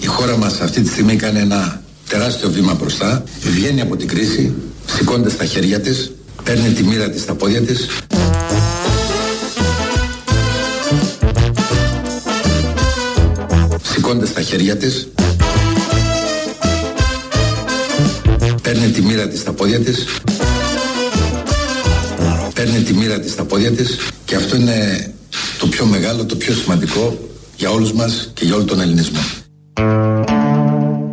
Η χώρα μας αυτή τη στιγμή κάνει ένα τεράστιο βήμα μπροστά, βγαίνει από την κρίση, σηκώνεται στα χέρια της, παίρνει τη μοίρα της στα πόδια της. Σηκώνεται στα χέρια της, παίρνει τη μοίρα της στα πόδια της, παίρνει τη μοίρα της στα πόδια της και αυτό είναι το πιο μεγάλο, το πιο σημαντικό για όλους μας και για όλο τον ελληνισμό.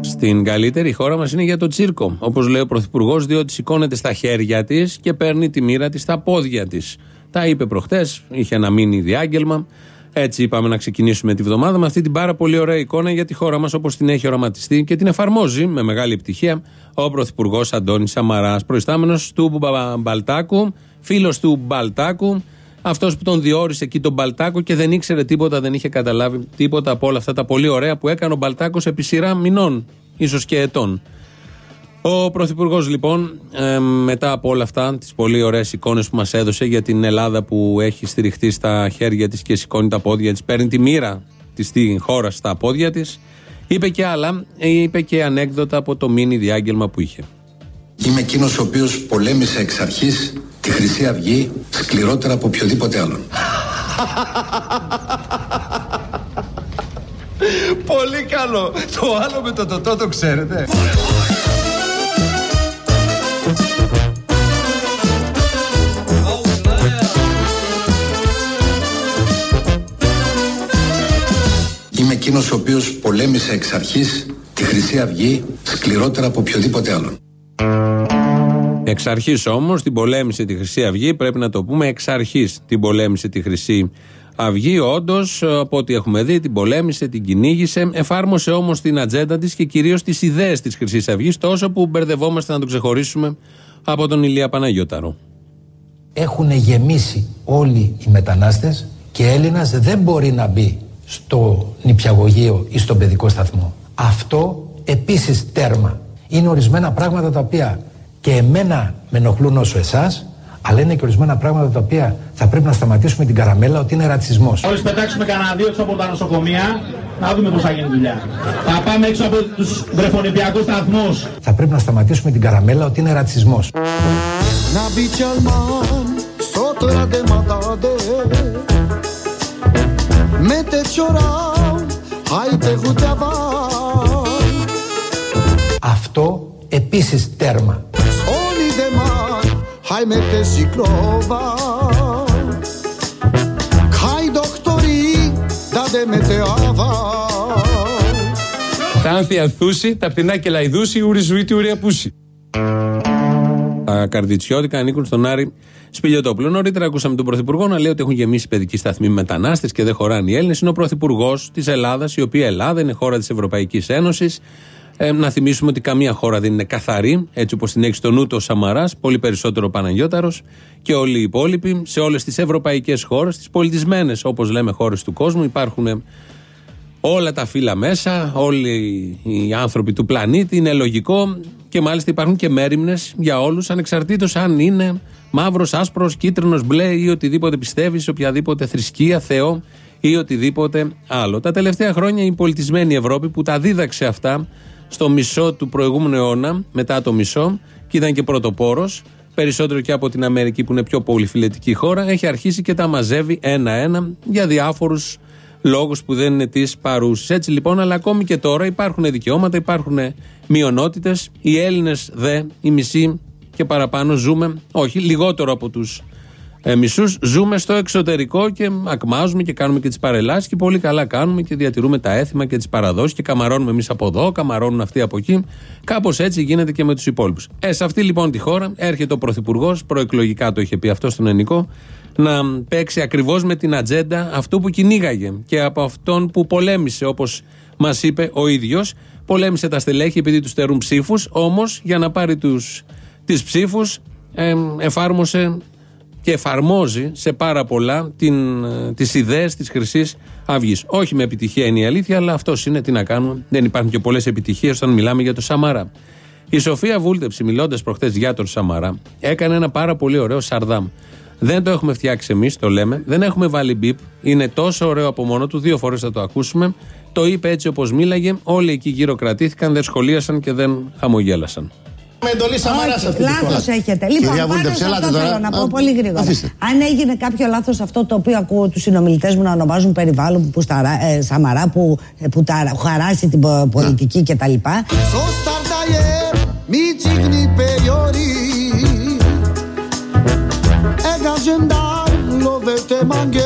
Στην καλύτερη χώρα μας είναι για το τσίρκο. Όπως λέει ο Πρωθυπουργός, διότι σηκώνεται στα χέρια της και παίρνει τη μοίρα της στα πόδια της. Τα είπε προχτές, είχε ένα μήνυ διάγγελμα. Έτσι είπαμε να ξεκινήσουμε τη βδομάδα με αυτή την πάρα πολύ ωραία εικόνα για τη χώρα μας όπως την έχει οραματιστεί και την εφαρμόζει με μεγάλη επιτυχία ο Πρωθυπουργός Αντώνης Σαμαράς, προϊστάμενος του Μπαλτάκου, φίλος του Μπαλτάκου, αυτός που τον διόρισε εκεί τον Μπαλτάκο και δεν ήξερε τίποτα, δεν είχε καταλάβει τίποτα από όλα αυτά τα πολύ ωραία που έκανε ο Μπαλτάκος επί σειρά μηνών, ίσως και ετών. Ο Πρωθυπουργός, λοιπόν, ε, μετά από όλα αυτά, τις πολύ ωραίες εικόνες που μας έδωσε για την Ελλάδα που έχει στηριχτεί στα χέρια της και σηκώνει τα πόδια της, παίρνει τη μοίρα της στη χώρα στα πόδια της, είπε και άλλα, είπε και ανέκδοτα από το μήνυ διάγγελμα που είχε. Είμαι εκείνος ο οποίος πολέμησε εξ αρχής τη Χρυσή Αυγή σκληρότερα από οποιοδήποτε άλλον. Πολύ καλό. Το άλλο με το τοτό το ξέρετε. Είμαι εκείνος ο οποίος πολέμησε εξ αρχής τη Χρυσή Αυγή σκληρότερα από οποιοδήποτε άλλον. Εξ αρχής όμως την πολέμησε τη Χρυσή Αυγή, πρέπει να το πούμε εξ αρχής την πολέμησε τη Χρυσή Αυγή. Όντως, από ό,τι έχουμε δει, την πολέμησε, την κυνήγησε. Εφάρμοσε όμως την ατζέντα της και κυρίως τις ιδέες της Χρυσής Αυγής, τόσο που μπερδευόμαστε να το ξεχωρίσουμε από τον Ηλία Παναγιώταρο. Έχουν γεμίσει όλοι οι μετανάστες και Έλληνας δεν μπορεί να μπει στο νηπιαγωγείο ή στον παιδικό σταθμό. Αυτό επίσης τέρμα. Είναι ορισμένα πράγματα τα οποία και εμένα με ενοχλούν όσο εσάς, αλλά είναι και ορισμένα πράγματα τα οποία θα πρέπει να σταματήσουμε την καραμέλα ότι είναι ρατσισμός. Μόλις πετάξουμε κανένα δύο έξω από τα νοσοκομεία, να δούμε πώς θα γίνει δουλειά. Θα πάμε έξω από τους βρεφονιπιακούς σταθμούς. Θα πρέπει να σταματήσουμε την καραμέλα ότι είναι ρατσισμός. Nabicalman sotura de matade Mete ciorau hai te huteava Αυτό επίσης τέρμα. Soli de man hai mete ciclova Hai doctori da de meteava Τα άνθια θούση, τα πτηνά και λαϊδούση, ούρι ζουίτη, ούρι απούση. Τα καρδιτσιώτικα ανήκουν στον Άρη Σπηλιοτόπουλο. Νωρίτερα ακούσαμε τον Πρωθυπουργό να λέει ότι έχουν γεμίσει παιδικοί σταθμοί με μετανάστες και δεν χωράνε οι Έλληνες. Είναι ο Πρωθυπουργός της Ελλάδας, η οποία Ελλάδα είναι χώρα της Ευρωπαϊκής Ένωσης. Ε, να θυμίσουμε ότι καμία χώρα δεν είναι καθαρή, έτσι όπως την έχει στο νου του ο Σαμαράς, πολύ περισσότερο ο Παναγιώταρος και όλοι οι υπόλοιποι. Σε όλες τις ευρωπαϊκές χώρες, τις πολιτισμένες όπως λέμε χώρες του κόσμου, υπάρχουν όλα τα φύλλα μέσα, όλοι οι άνθρωποι του πλανήτη. Είναι λογικό και μάλιστα υπάρχουν και μέρημνες για όλους, ανεξαρτήτως αν είναι μαύρος, άσπρος, κίτρινος, μπλε ή οτιδήποτε πιστεύεις, σε οποιαδήποτε θρησκεία, Θεό ή οτιδήποτε άλλο. Τα τελευταία χρόνια η πολιτισμένη Ευρώπη που τα δίδαξε αυτά στο μισό του προηγούμενου αιώνα, μετά το μισό, και ήταν και πρωτοπόρος, περισσότερο και από την Αμερική που είναι πιο πολυφιλετική χώρα, έχει αρχίσει και τα μαζεύει ένα-ένα για διάφορους λόγους που δεν είναι της παρούσης. Έτσι λοιπόν, αλλά ακόμη και τώρα υπάρχουν δικαιώματα, υπάρχουν μειονότητες. Οι Έλληνες δε, οι μισοί και παραπάνω, ζούμε, όχι, λιγότερο από τους ε, μισούς, ζούμε στο εξωτερικό και ακμάζουμε και κάνουμε και τις παρελάσεις και πολύ καλά κάνουμε και διατηρούμε τα έθιμα και τις παραδόσεις και καμαρώνουμε εμείς από εδώ, καμαρώνουν αυτοί από εκεί. Κάπως έτσι γίνεται και με τους υπόλοιπους. Ε, σε αυτή λοιπόν τη χώρα έρχεται ο Πρωθυπουργός, προεκλογικά το είχε πει αυτό στον Ενικό, να παίξει ακριβώς με την ατζέντα αυτού που κυνήγαγε και από αυτόν που πολέμησε, όπως μας είπε ο ίδιος. Πολέμησε τα στελέχη επειδή τους στερούν ψήφους, όμως για να πάρει τις ψήφους ε, εφάρμοσε και εφαρμόζει σε πάρα πολλά την, ε, τις ιδέες της χρυσής αυγής. Όχι με επιτυχία είναι η αλήθεια, αλλά αυτό είναι τι να κάνουμε. Δεν υπάρχουν και πολλές επιτυχίες όταν μιλάμε για το Σαμαρά. Η Σοφία Βούλτεψη, μιλώντας προχθές για τον Σαμαρά, έκανε ένα πάρα πολύ ωραίο σαρδάμ. Δεν το έχουμε φτιάξει εμείς, το λέμε. Δεν έχουμε βάλει μπίπ. Είναι τόσο ωραίο από μόνο του. Δύο φορές θα το ακούσουμε. Το είπε έτσι όπως μίλαγε. Όλοι εκεί γύρω κρατήθηκαν, δεν σχολίασαν και δεν χαμογέλασαν. Με εντολή Σαμαρά αυτή τη φορά. Λάθο έχετε. Λοιπόν, Κυρία πάνω Βούλτεψη, σε ελάτε αυτό τώρα. θέλω να πω Α, πολύ γρήγορα. αφήστε. Αν έγινε κάποιο λάθο αυτό το οποίο ακούω του συνομιλητέ μου να ονομάζουν περιβάλλον που σταρά, ε, Σαμαρά που, ε, που τα χαράσει την πο- πολιτική κτλ. Sostar daje mi cigni periori Ega gendar lovete mange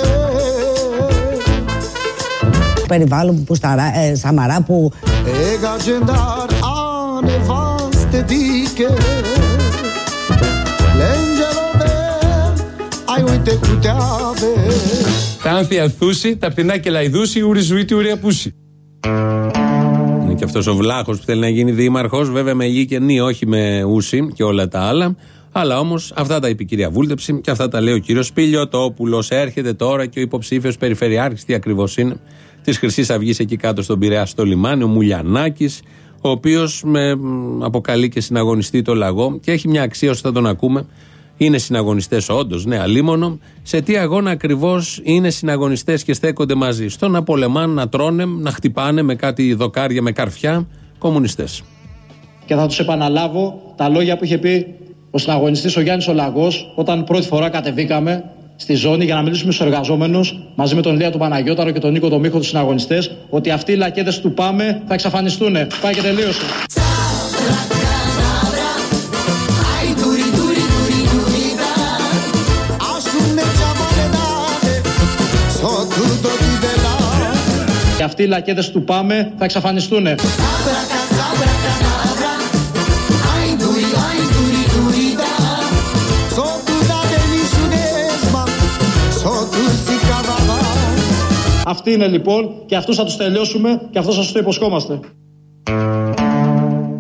Περιβάλλον που σταρά, ε, Σαμαρά που Ega gendar ane vaste dike L'angelo ver ai uite cu te ave Τα άνθια θούση, τα πτηνά και λαϊδούση, ούρι ζουίτη, ούρι πούση. Είναι και αυτός ο βλάχος που θέλει να γίνει δήμαρχος, βέβαια με γη και νη, όχι με ούσι και όλα τα άλλα. Αλλά όμως αυτά τα είπε η κυρία Βούλτεψη και αυτά τα λέει ο κύριος Πιλιοτόπουλο. Έρχεται τώρα και ο υποψήφιος περιφερειάρχης, τι ακριβώς είναι, της Χρυσής Αυγής εκεί κάτω στον Πειραιά στο λιμάνι, ο Μουλιανάκης, ο οποίος με μ, αποκαλεί και συναγωνιστή το λαγό και έχει μια αξία όσο θα τον ακούμε. Είναι συναγωνιστές, όντως, ναι, αλίμονο. Σε τι αγώνα ακριβώς είναι συναγωνιστές και στέκονται μαζί; Στο να πολεμάνε, να τρώνε, να χτυπάνε με κάτι δοκάρια, με καρφιά κομμουνιστές. Και θα τους επαναλάβω τα λόγια που είχε πει ο συναγωνιστής ο Γιάννης Ολαγό όταν πρώτη φορά κατεβήκαμε στη ζώνη για να μιλήσουμε στους εργαζόμενους μαζί με τον Λία του Παναγιώταρο και τον Νίκο τον Μίχο τους συναγωνιστές ότι αυτοί οι λακέτε του Πάμε θα εξαφανιστούν. Πάει και τελείωσε. Assume ciabaledate So tutto ti dela Και αυτοί οι λακέτε του Πάμε θα εξαφανιστούν. Αυτοί είναι λοιπόν και αυτούς θα τους τελειώσουμε και αυτό σας το υποσχόμαστε.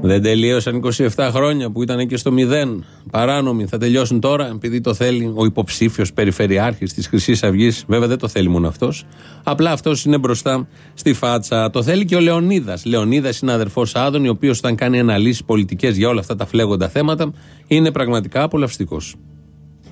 Δεν τελείωσαν 27 χρόνια που ήταν και στο μηδέν. Παράνομοι. Θα τελειώσουν τώρα επειδή το θέλει ο υποψήφιος περιφερειάρχης της Χρυσής Αυγής. Βέβαια δεν το θέλει μόνο αυτός. Απλά αυτός είναι μπροστά στη φάτσα. Το θέλει και ο Λεωνίδας. Λεωνίδας είναι αδερφός Άδων, ο οποίος όταν κάνει αναλύσεις πολιτικές για όλα αυτά τα φλέγοντα θέματα είναι πραγματικά απολαυστικός.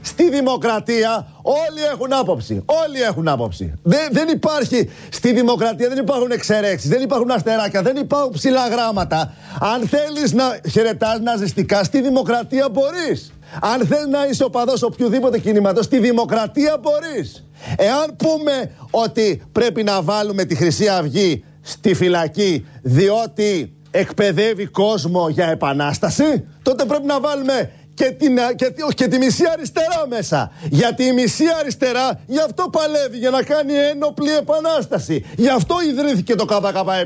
Στη δημοκρατία όλοι έχουν άποψη. Όλοι έχουν άποψη. Δεν, δεν υπάρχει στη δημοκρατία, δεν υπάρχουν εξαιρέξεις, δεν υπάρχουν αστεράκια, δεν υπάρχουν ψηλά γράμματα. Αν θέλεις να χαιρετάς ναζιστικά, στη δημοκρατία μπορείς. Αν θέλεις να είσαι οπαδό οποιοδήποτε κινήματος, στη δημοκρατία μπορείς. Εάν πούμε ότι πρέπει να βάλουμε τη Χρυσή Αυγή στη φυλακή διότι εκπαιδεύει κόσμο για επανάσταση, τότε πρέπει να βάλουμε και, την, και, τη- όχι, και τη μισή αριστερά μέσα. Γιατί η μισή αριστερά γι' αυτό παλεύει για να κάνει ένοπλη επανάσταση. Γι' αυτό ιδρύθηκε το ΚΚΕ.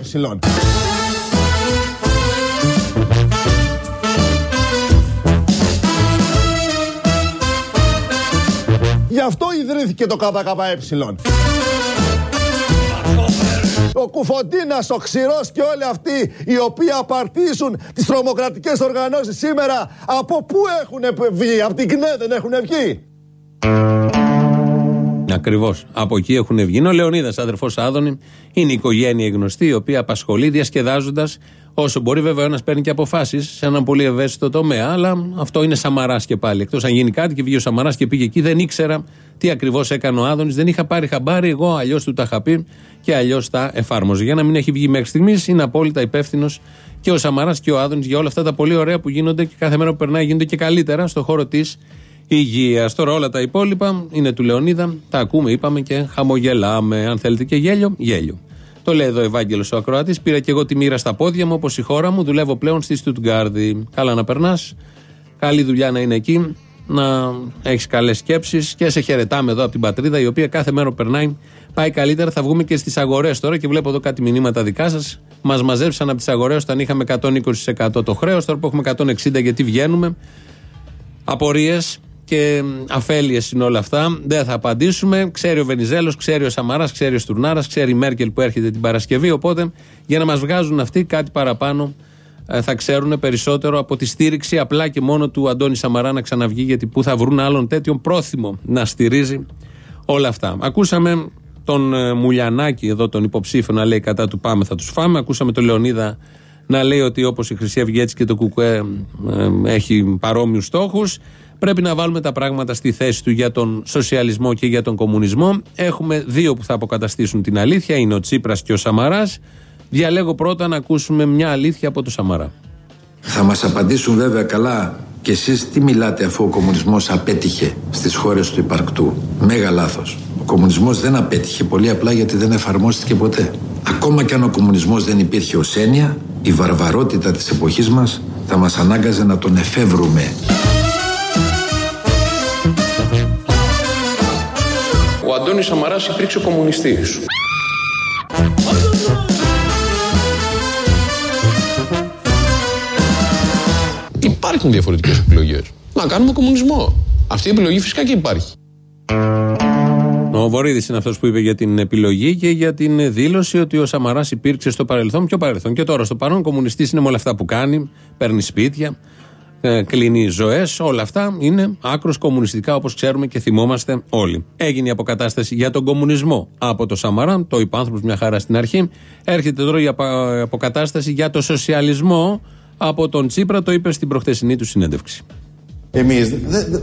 Γι' αυτό ιδρύθηκε το ΚΚΕ. Ο Κουφοντίνας, ο Ξηρός και όλοι αυτοί οι οποίοι απαρτίζουν τις τρομοκρατικές οργανώσεις σήμερα από πού έχουν βγει, από την ΚΝΕ δεν έχουν βγει; Ακριβώς. Από εκεί έχουν βγει. Είναι ο Λεωνίδας, αδερφός Άδωνη. Είναι η οικογένεια γνωστή, η οποία απασχολεί διασκεδάζοντας όσο μπορεί. Βέβαια, ο ένας παίρνει και αποφάσεις σε έναν πολύ ευαίσθητο τομέα. Αλλά αυτό είναι Σαμαράς και πάλι. Εκτός αν γίνει κάτι και βγει ο Σαμαράς και πήγε εκεί, δεν ήξερα τι ακριβώς έκανε ο Άδωνης. Δεν είχα πάρει χαμπάρι. Εγώ αλλιώς του τα είχα πει και αλλιώς τα εφάρμοζε. Για να μην έχει βγει μέχρι στιγμής, είναι απόλυτα υπεύθυνος και ο Σαμαράς και ο Άδωνης για όλα αυτά τα πολύ ωραία που γίνονται και κάθε μέρα που περνάει γίνονται και καλύτερα στο χώρο της υγείας. Τώρα όλα τα υπόλοιπα είναι του Λεωνίδα. Τα ακούμε, είπαμε και χαμογελάμε. Αν θέλετε και γέλιο, γέλιο. Το λέει εδώ ο Ευάγγελος ο Ακροατής. Πήρα και εγώ τη μοίρα στα πόδια μου, όπως η χώρα μου. Δουλεύω πλέον στη Στουτγκάρδη. Καλά να περνάς. Καλή δουλειά να είναι εκεί. Να έχεις καλές σκέψεις και σε χαιρετάμε εδώ από την πατρίδα, η οποία κάθε μέρα που περνάει πάει καλύτερα. Θα βγούμε και στις αγορές τώρα και βλέπω εδώ κάτι μηνύματα δικά σας. Μας μαζέψαν από τις αγορές όταν είχαμε 120% το χρέος. Τώρα που έχουμε 160% γιατί βγαίνουμε. Απορίες και αφέλειες είναι όλα αυτά. Δεν θα απαντήσουμε. Ξέρει ο Βενιζέλος, ξέρει ο Σαμαράς, ξέρει ο Στουρνάρας, ξέρει η Μέρκελ που έρχεται την Παρασκευή. Οπότε για να μας βγάζουν αυτοί κάτι παραπάνω ε, θα ξέρουν περισσότερο από τη στήριξη απλά και μόνο του Αντώνη Σαμαρά να ξαναβγεί. Γιατί πού θα βρουν άλλον τέτοιον πρόθυμο να στηρίζει όλα αυτά. Ακούσαμε τον ε, Μουλιανάκη εδώ, τον υποψήφιο, να λέει κατά του Πάμε θα τους φάμε. Ακούσαμε τον Λεωνίδα να λέει ότι όπως η Χρυσή Αυγή έτσι και το ΚΚΕ ε, έχει παρόμοιους στόχους. Πρέπει να βάλουμε τα πράγματα στη θέση του για τον σοσιαλισμό και για τον κομμουνισμό. Έχουμε δύο που θα αποκαταστήσουν την αλήθεια, είναι ο Τσίπρας και ο Σαμαράς. Διαλέγω πρώτα να ακούσουμε μια αλήθεια από τον Σαμαρά. Θα μας απαντήσουν βέβαια καλά και εσείς τι μιλάτε αφού ο κομμουνισμός απέτυχε στις χώρες του υπαρκτού; Μέγα λάθος. Ο κομμουνισμός δεν απέτυχε πολύ απλά γιατί δεν εφαρμόστηκε ποτέ. Ακόμα και αν ο κομμουνισμός δεν υπήρχε ως έννοια, η βαρβαρότητα της εποχής μας θα μας ανάγκαζε να τον εφεύρουμε. Ο Αντώνης Σαμαράς υπήρξε κομμουνιστής. Υπάρχουν διαφορετικές επιλογές. Να κάνουμε κομμουνισμό. Αυτή η επιλογή φυσικά και υπάρχει. Ο Βορύδης είναι αυτός που είπε για την επιλογή και για την δήλωση ότι ο Σαμαράς υπήρξε στο παρελθόν. Ποιο παρελθόν και τώρα στο παρόν. Κομμουνιστής είναι με όλα αυτά που κάνει. Παίρνει σπίτια, ε, κλείνει ζωές. Όλα αυτά είναι άκρος κομμουνιστικά όπως ξέρουμε και θυμόμαστε όλοι. Έγινε η αποκατάσταση για τον κομμουνισμό από το Σαμαρά. Το είπε άνθρωπος μια χαρά στην αρχή. Έρχεται τώρα η απα- αποκατάσταση για το σοσιαλισμό από τον Τσίπρα. Το είπε στην προχθεσινή του συνέντευξη. Εμείς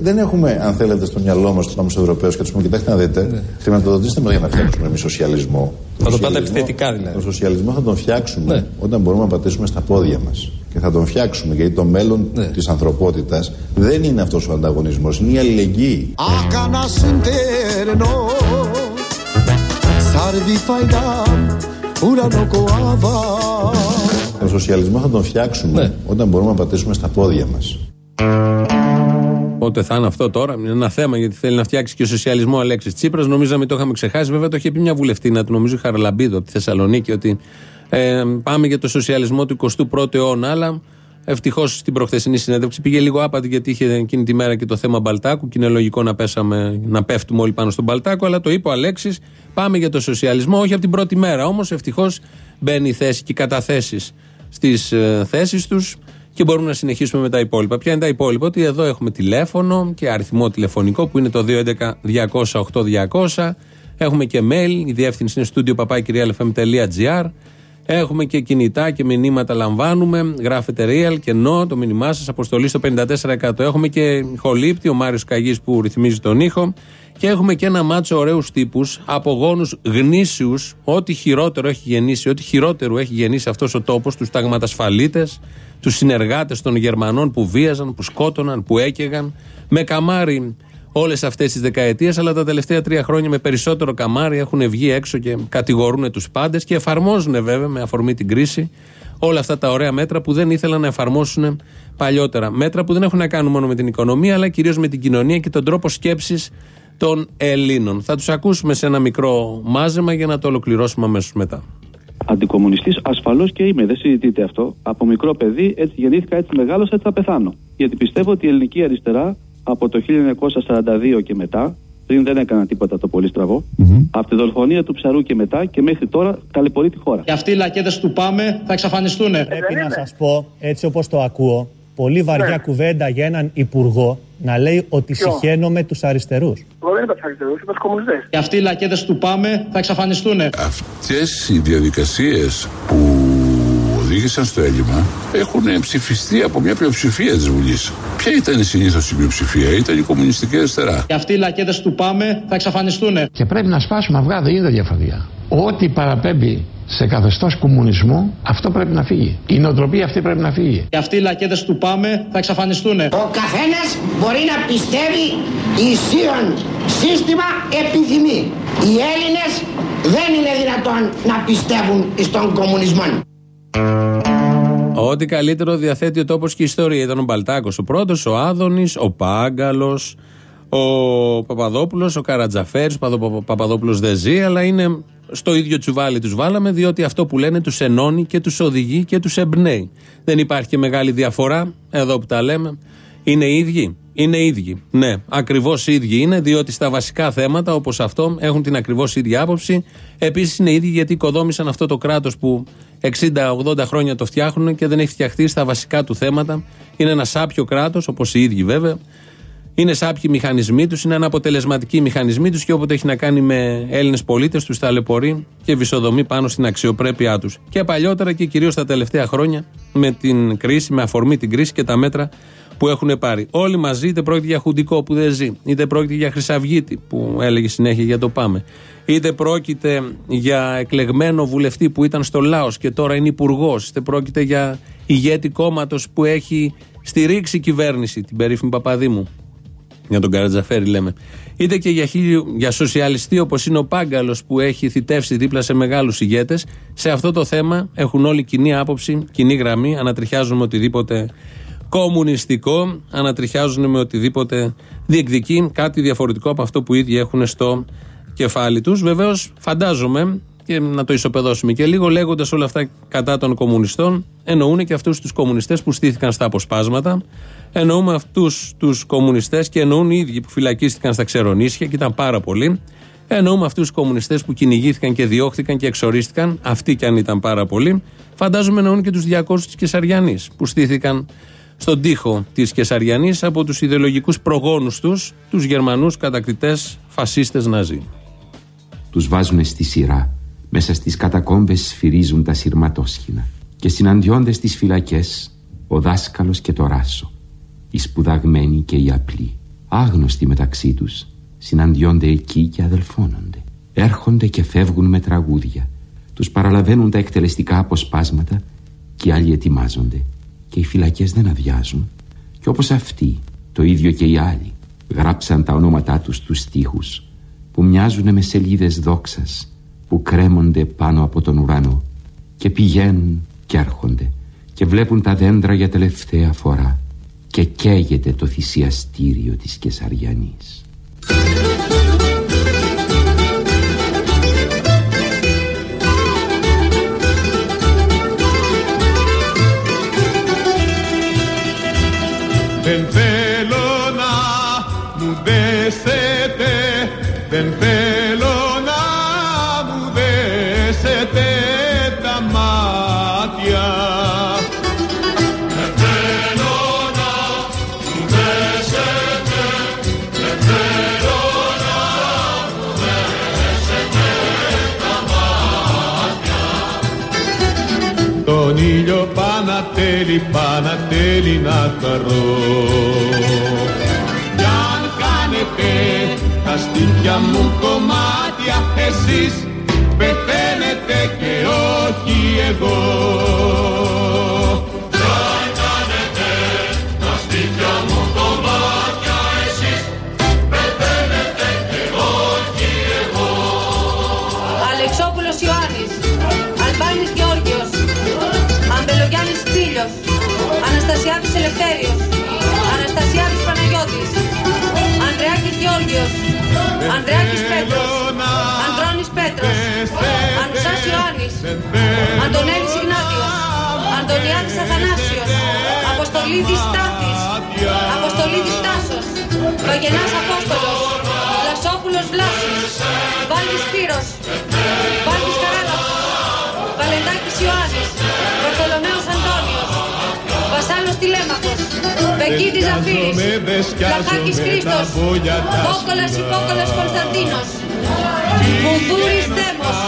δεν έχουμε, αν θέλετε, στο μυαλό μας τους νόμους Ευρωπαίους και τους πούμε: Κοιτάξτε να δείτε, χρηματοδοτήστε μα για να φτιάξουμε εμείς σοσιαλισμό. Θα το πάτε σοσιαλισμό- επιθετικά δηλαδή. Το σοσιαλισμό θα τον φτιάξουμε Ναι. όταν μπορούμε να πατήσουμε στα πόδια μας. Και θα τον φτιάξουμε γιατί το μέλλον Ναι. της ανθρωπότητας δεν είναι αυτός ο ανταγωνισμός, είναι η αλληλεγγύη. Acanas interno Sarvi faidam Urano coava Το σοσιαλισμό θα τον φτιάξουμε Ναι. όταν μπορούμε να πατήσουμε στα πόδια μας. Πότε θα είναι αυτό τώρα, είναι ένα θέμα γιατί θέλει να φτιάξει και ο σοσιαλισμός Αλέξης Τσίπρας. Νομίζαμε το είχαμε ξεχάσει. Βέβαια το είχε πει μια βουλευτήνα του, νομίζω η Χαραλαμπίδου από τη Θεσσαλονίκη, ότι ε, πάμε για το σοσιαλισμό του 21ου αιώνα. Αλλά ευτυχώς στην προχθεσινή συνέντευξη πήγε λίγο άπατη γιατί είχε εκείνη τη μέρα και το θέμα Μπαλτάκου και είναι λογικό να, πέσαμε, να πέφτουμε όλοι πάνω στον Μπαλτάκου. Αλλά το είπε ο Αλέξης, πάμε για το σοσιαλισμό, όχι από την πρώτη μέρα. Όμως ευτυχώς μπαίνει η θέση και οι καταθέσεις στις ε, θέσεις τους και μπορούμε να συνεχίσουμε με τα υπόλοιπα. Ποια είναι τα υπόλοιπα, ότι εδώ έχουμε τηλέφωνο και αριθμό τηλεφωνικό που είναι το 211-200-8200. Έχουμε και mail, η διεύθυνση είναι studio papakirialfm.gr. Έχουμε και κινητά και μηνύματα λαμβάνουμε. Γράφετε real και no, το μήνυμά σας, αποστολή στο 54%. Έχουμε και χολύπτη, ο Μάριος Καγής που ρυθμίζει τον ήχο. Και έχουμε και ένα μάτσο ωραίους τύπους, απογόνου γνήσιους, ό,τι χειρότερο έχει γεννήσει, ό,τι χειρότερο έχει γεννήσει αυτός ο τόπος, τους ταγματασφαλίτες, τους συνεργάτες των Γερμανών που βίαζαν, που σκότωναν, που έκαιγαν, με καμάρι όλες αυτές τις δεκαετίες, αλλά τα τελευταία τρία χρόνια με περισσότερο καμάρι έχουν βγει έξω και κατηγορούν τους πάντες και εφαρμόζουν βέβαια με αφορμή την κρίση όλα αυτά τα ωραία μέτρα που δεν ήθελαν να εφαρμόσουν παλιότερα. Μέτρα που δεν έχουν να κάνουν μόνο με την οικονομία, αλλά κυρίως με την κοινωνία και τον τρόπο σκέψης των Ελλήνων. Θα τους ακούσουμε σε ένα μικρό μάζεμα για να το ολοκληρώσουμε αμέσως μετά. Αντικομουνιστής ασφαλώς και είμαι, δεν συζητείτε αυτό. Από μικρό παιδί, έτσι γεννήθηκα, έτσι μεγάλωσα, έτσι θα πεθάνω. Γιατί πιστεύω ότι η ελληνική αριστερά από το 1942 και μετά, πριν δεν έκανα τίποτα το πολύ στραβό, από τη δολοφονία του ψαρού και μετά και μέχρι τώρα ταλαιπωρεί τη χώρα. Και αυτοί οι λακέτες του Πάμε θα εξαφανιστούν. Πρέπει να σας πω, έτσι όπως το ακούω, πολύ βαριά κουβέντα για έναν υπουργό να λέει ότι συχαίνομαι τους αριστερούς. Εγώ δεν είπα τους αριστερούς, είπα τους κομμουνιστές. Και αυτοί οι λακέτες του Πάμε θα εξαφανιστούν. Αυτές οι διαδικασίες που οδήγησαν στο έλλειμμα έχουν ψηφιστεί από μια πλειοψηφία της Βουλής. Ποια ήταν συνήθως η πλειοψηφία, ήταν η κομμουνιστική αριστερά. Και αυτοί οι λακέτες του Πάμε θα εξαφανιστούν. Και πρέπει να σπάσουμε αυγά, δεν γίνεται διαφορετικά. Ό,τι παραπέμπει σε καθεστώς κομμουνισμού, αυτό πρέπει να φύγει. Η νοοτροπία αυτή πρέπει να φύγει. Και αυτοί οι λακέτες του Πάμε θα εξαφανιστούν. Ο καθένας μπορεί να πιστεύει ισχύον σύστημα επιθυμεί. Οι Έλληνες δεν είναι δυνατόν να πιστεύουν στον κομμουνισμό. Ό,τι καλύτερο διαθέτει ο τόπος και η ιστορία. Ήταν ο Μπαλτάκος ο πρώτος, ο Άδωνης, ο Πάγκαλος, ο Παπαδόπουλος, ο Καρατζαφέρης, ο Παπαδόπουλος δεν ζει, αλλά είναι στο ίδιο τσουβάλι τους βάλαμε, διότι αυτό που λένε τους ενώνει και τους οδηγεί και τους εμπνέει. Δεν υπάρχει και μεγάλη διαφορά, εδώ που τα λέμε. Είναι ίδιοι. Είναι ίδιοι. Ναι, ακριβώς ίδιοι είναι, διότι στα βασικά θέματα, όπως αυτό, έχουν την ακριβώς ίδια άποψη. Επίσης είναι ίδιοι γιατί οικοδόμησαν αυτό το κράτος που 60-80 χρόνια το φτιάχνουν και δεν έχει φτιαχτεί στα βασικά του θέματα. Είναι ένα σάπιο κράτος, όπως οι ίδιοι βέβαια. Είναι σάπιοι μηχανισμοί τους, είναι αναποτελεσματικοί οι μηχανισμοί τους και όποτε έχει να κάνει με Έλληνες πολίτες, τους ταλαιπωρεί και βυσοδομεί πάνω στην αξιοπρέπειά τους. Και παλιότερα και κυρίως τα τελευταία χρόνια με την κρίση, με αφορμή την κρίση και τα μέτρα που έχουν πάρει. Όλοι μαζί, είτε πρόκειται για Χουντικό που δεν ζει, είτε πρόκειται για Χρυσαυγίτη που έλεγε συνέχεια για το Πάμε, είτε πρόκειται για εκλεγμένο βουλευτή που ήταν στο Λάος και τώρα είναι υπουργός, είτε πρόκειται για ηγέτη κόμματος που έχει στηρίξει κυβέρνηση, την περίφημη Παπαδήμου. Για τον Καρατζαφέρη λέμε. Είτε και για, χίλιο, για σοσιαλιστή όπως είναι ο Πάγκαλος που έχει θητεύσει δίπλα σε μεγάλους ηγέτες. Σε αυτό το θέμα έχουν όλοι κοινή άποψη, κοινή γραμμή, ανατριχιάζουν με οτιδήποτε κομμουνιστικό, ανατριχιάζουν με οτιδήποτε διεκδικεί κάτι διαφορετικό από αυτό που ήδη έχουν στο κεφάλι τους. Βεβαίως, φαντάζομαι και να το ισοπεδώσουμε και λίγο, λέγοντας όλα αυτά κατά των κομμουνιστών, εννοούν και αυτούς τους κομμουνιστές που στήθηκαν στα αποσπάσματα, εννοούμε αυτούς τους κομμουνιστές και εννοούν οι ίδιοι που φυλακίστηκαν στα ξερονίσια και ήταν πάρα πολλοί. Εννοούμε αυτούς τους κομμουνιστές που κυνηγήθηκαν και διώχθηκαν και εξορίστηκαν, αυτοί κι αν ήταν πάρα πολλοί. Φαντάζομαι εννοούν και τους 200 της Κεσαριανής που στήθηκαν στον τοίχο της Κεσαριανής από τους ιδεολογικούς προγόνους τους, τους Γερμανούς κατακτητές φασίστες Ναζί. Τους βάζουν στη σειρά. Μέσα στις κατακόμπες σφυρίζουν τα σειρματόσχηνα. Και συναντιόνται στις φυλακές ο δάσκαλος και το ράσο. Οι σπουδαγμένοι και οι απλοί. Άγνωστοι μεταξύ τους. Συναντιόνται εκεί και αδελφώνονται. Έρχονται και φεύγουν με τραγούδια. Τους παραλαβαίνουν τα εκτελεστικά αποσπάσματα και άλλοι ετοιμάζονται. Και οι φυλακές δεν αδειάζουν. Και όπως αυτοί, το ίδιο και οι άλλοι, γράψαν τα ονόματά τους στους στίχους που μοιάζουν με σελίδες δόξας που κρέμονται πάνω από τον ουρανό και πηγαίνουν και έρχονται και βλέπουν τα δέντρα για τελευταία φορά και καίγεται το θυσιαστήριο της Κεσαριανής. Να χαρώ Κι αν κάνετε τα στήθια μου κομμάτια Εσείς πεθαίνετε και όχι εγώ Αναστασιάδης Ελευθέριος, Αναστασιάδης Παναγιώτης, Ανδρεάκης Γεώργιος, Ανδρεάκης Πέτρος, Ανδρώνης Πέτρος, Ανουσάς Ιωάννης, Αντωνέλης Ιγνάτιος, Αντωνιάδης Αθανάσιος, Αποστολίδης Στάθης, Αποστολίδης Τάσος, Βαγενάς Απόστολος, Βλασόπουλος Βλάσης, Βάλτης Σπύρος, Βάλτης Καράγαπος, Τηλέμαχος, Μπεκίτης Ζαφύρης, Λαχάκης Χρήστος, Κόκολας Υπόκολας Κωνσταντίνος, Μουνδούρης Δέμος,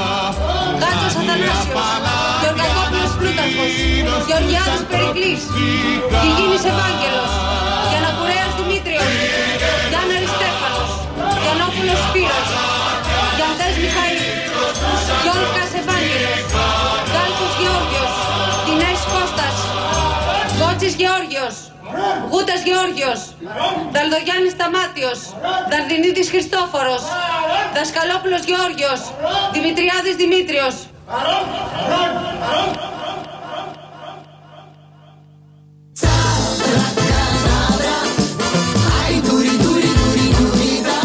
Κάτσος Αθανάσιος, Γεωργακόπουλος Πλούταρχος, Γεωργιάδης Περικλής, Γηγίνης Ευάγγελος, Γιανακουρέας Δημήτριος, Γιάνναρης Στέφανος, Γιαννόπουλος Σπύρος, Γιανθές Μιχαήλ, Γιώργας Ευάγγελος, Γάλφος Γεώργιος, Τινές Κώστας, Γότσης Γεώργιος, Γούτας Γεώργιος, Δαλδογιάννης Σταμάτιος, Δαρδινίδης Χριστόφορος, Δασκαλόπουλος Γεώργιος, Δημητριάδης Δημήτριος. Ai duri duri duri duri da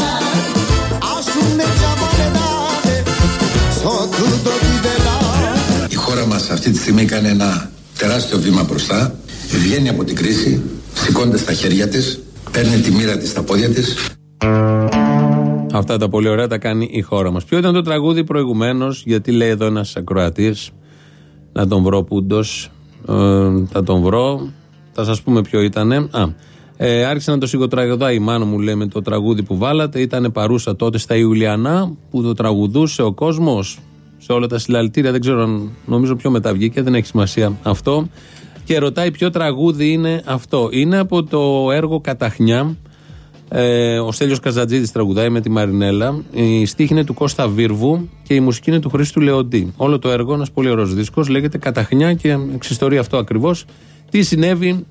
Asune chabaledade So tutto di della Η χώρα μας αυτή τη στιγμή κάνει ένα τεράστιο βήμα μπροστά. Βγαίνει από την κρίση, σηκώνεται στα χέρια της, παίρνει τη μοίρα της στα πόδια της. Αυτά τα πολύ ωραία τα κάνει η χώρα μας. Ποιο ήταν το τραγούδι προηγουμένως, γιατί λέει εδώ ένας ακροατής, να τον βρω πούντος. Ε, θα τον βρω. Θα σας πούμε ποιο ήταν. Α, Ε, άρχισε να το σιγοτραγουδάει η μάνα μου, λέει, με το τραγούδι που βάλατε. Ήταν παρούσα τότε στα Ιουλιανά που το τραγουδούσε ο κόσμος σε όλα τα συλλαλητήρια. Δεν ξέρω αν νομίζω πιο μετά βγήκε, δεν έχει σημασία αυτό. Και ρωτάει ποιο τραγούδι είναι αυτό. Είναι από το έργο Καταχνιά. Ε, ο Στέλιος Καζατζίδης τραγουδάει με τη Μαρινέλα. Η στίχη είναι του Κώστα Βίρβου και η μουσική είναι του Χρήστου Λεοντή. Όλο το έργο, ένας πολύ ωραίος δίσκος, λέγεται Καταχνιά και εξιστορεί αυτό ακριβώς. Τι συνέβη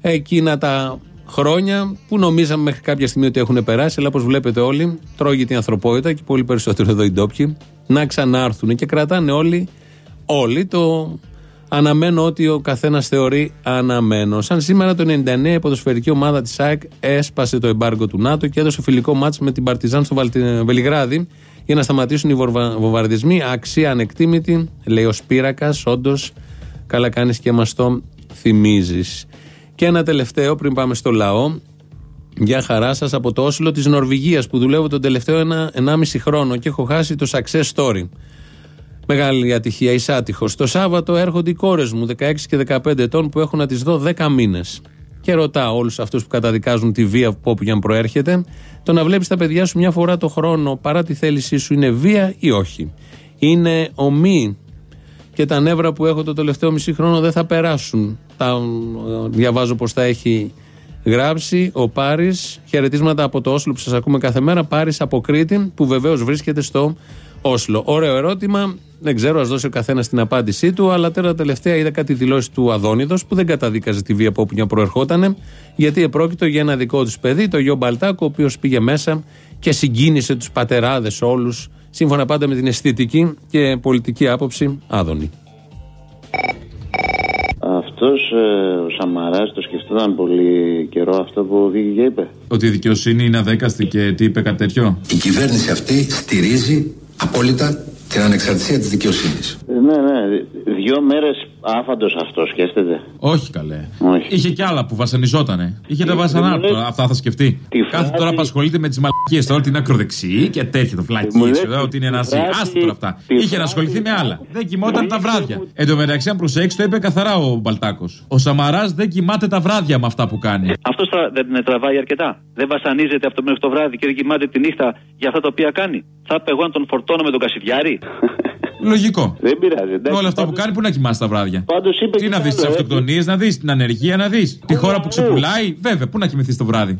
εκείνα τα χρόνια που νομίζαμε μέχρι κάποια στιγμή ότι έχουν περάσει, αλλά όπως βλέπετε όλοι, τρώγει την ανθρωπότητα και πολύ περισσότερο εδώ οι ντόπιοι να ξανάρθουν και κρατάνε όλοι, όλοι το αναμένω ότι ο καθένας θεωρεί αναμένο. Σαν σήμερα το 99 η ποδοσφαιρική ομάδα της ΑΕΚ έσπασε το εμπάργκο του ΝΑΤΟ και έδωσε φιλικό μάτς με την Παρτιζάν στο Βαλτι- Βελιγράδι για να σταματήσουν οι βορβα- βομβαρδισμοί. Αξία ανεκτήμητη, λέει ο Σπύρακας. Όντως, καλά κάνεις και μας το θυμίζεις. Και ένα τελευταίο πριν πάμε στο λαό. Γεια χαρά σας από το Όσλο της Νορβηγίας που δουλεύω τον τελευταίο ένα, 1,5 χρόνο και έχω χάσει το success story. Μεγάλη ατυχία, εισάτυχο. Το Σάββατο έρχονται οι κόρες μου, 16 και 15 ετών, που έχω να τις δω 10 μήνες. Και ρωτάω όλους αυτούς που καταδικάζουν τη βία από όπου και αν προέρχεται, το να βλέπεις τα παιδιά σου μια φορά το χρόνο παρά τη θέλησή σου είναι βία ή όχι. Είναι ομή και τα νεύρα που έχω το τελευταίο μισή χρόνο δεν θα περάσουν. Τα ε, διαβάζω πώ τα έχει γράψει ο Πάρης. Χαιρετίσματα από το Όσλο που σας ακούμε κάθε μέρα. Πάρης από Κρήτη, που βεβαίως βρίσκεται στο Όσλο. Ωραίο ερώτημα. Δεν ξέρω, ας δώσει ο καθένας την απάντησή του. Αλλά τώρα τελευταία είδα κάτι δηλώσεις του Αδόνιδος που δεν καταδίκαζε τη βία από όπου και αν προερχόταν. Γιατί επρόκειτο για ένα δικό τους παιδί, το γιο Μπαλτάκο, ο οποίος πήγε μέσα και συγκίνησε τους πατεράδες όλους. Σύμφωνα πάντα με την αισθητική και πολιτική άποψη Άδωνη. Αυτός ο Σαμαράς το σκεφτόταν πολύ καιρό αυτό που βγήκε και είπε. Ότι η δικαιοσύνη είναι αδέκαστη και τι είπε κάτι τέτοιο; Η κυβέρνηση αυτή στηρίζει απόλυτα την ανεξαρτησία της δικαιοσύνης. Ε, Ναι, ναι. Δύο μέρες άφαντος αυτός σκέφτεται. Όχι καλέ. Όχι. Είχε κι άλλα που βασανιζότανε. Είχε τα βασανά του. τώρα. Αυτά θα σκεφτεί. Κάθε τώρα απασχολείται με τις μαλακίες τώρα ότι είναι ακροδεξιή και τέτοια το φλακίε. Ότι είναι ένα. Άστο τώρα αυτά. Είχε να ασχοληθεί με άλλα. Δεν κοιμόταν τα βράδια. Εν τω μεταξύ, αν προσέξει, το είπε καθαρά ο Μπαλτάκος. Ο Σαμαράς δεν κοιμάται τα βράδια με αυτά που κάνει. Αυτός δεν με τραβάει αρκετά. Δεν βασανίζεται αυτό μέχρι το βράδυ και δεν κοιμάται τη νύχτα για αυτά τα οποία κάνει. Θα έπρεπε εγώ να τον φορτώνω με τον Κασιδιάρη. Λογικό. Δεν πειράζει. εντάξει. Όλα αυτά που κάνει, πού να κοιμάσαι τα βράδια; Πάντως είπε Τι και να δεις, τις άλλο, ε. αυτοκτονίες να δεις, την ανεργία να δεις. Τη χώρα που ξεπουλάει, βέβαια, πού να κοιμηθείς το βράδυ;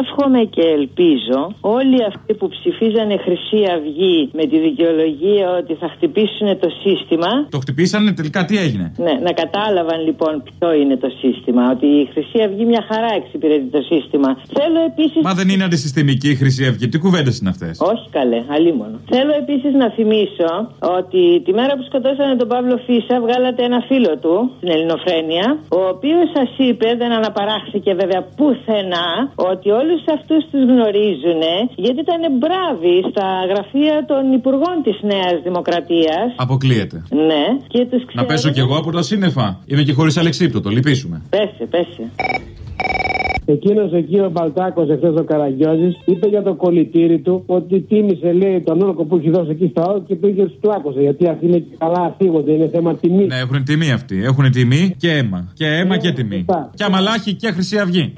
Εύχομαι και ελπίζω όλοι αυτοί που ψηφίζανε Χρυσή Αυγή με τη δικαιολογία ότι θα χτυπήσουν το σύστημα. Το χτυπήσανε, τελικά τι έγινε; Ναι, να κατάλαβαν λοιπόν ποιο είναι το σύστημα. Ότι η Χρυσή Αυγή μια χαρά εξυπηρετεί το σύστημα. Θέλω επίση. Μα δεν είναι αντισυστημική η Χρυσή Αυγή. Τι κουβέντες είναι αυτές; Όχι καλέ, αλίμονο. Θέλω επίσης να θυμίσω ότι τη μέρα που σκοτώσανε τον Παύλο Φίσα βγάλατε ένα φίλο του στην Ελληνοφρένεια, ο οποίος σας είπε, δεν αναπαράχθηκε βέβαια πουθενά, ότι όλους αυτούς τους γνωρίζουν γιατί ήταν μπράβοι στα γραφεία των υπουργών της Νέας Δημοκρατίας. Αποκλείεται. Ναι, και τους Να πέσω κι εγώ από τα σύννεφα. Είμαι και χωρίς αλεξίπτωτο, λυπήσουμε. Πέσε, πέσε. Εκείνος εκεί ο Μπαλτάκος, εχθές ο Καραγκιόζη, είπε για το κολλητήρι του ότι τίμησε, λέει, τον όρκο που έχει δώσει εκεί στα όρκο και πήγε του άκουσε. Γιατί αυτοί είναι και καλά αφήγονται, είναι θέμα τιμή. Ναι, έχουν τιμή αυτοί. Έχουν τιμή και αίμα. Και αίμα και τιμή. Και αμαλάχη και Χρυσή Αυγή.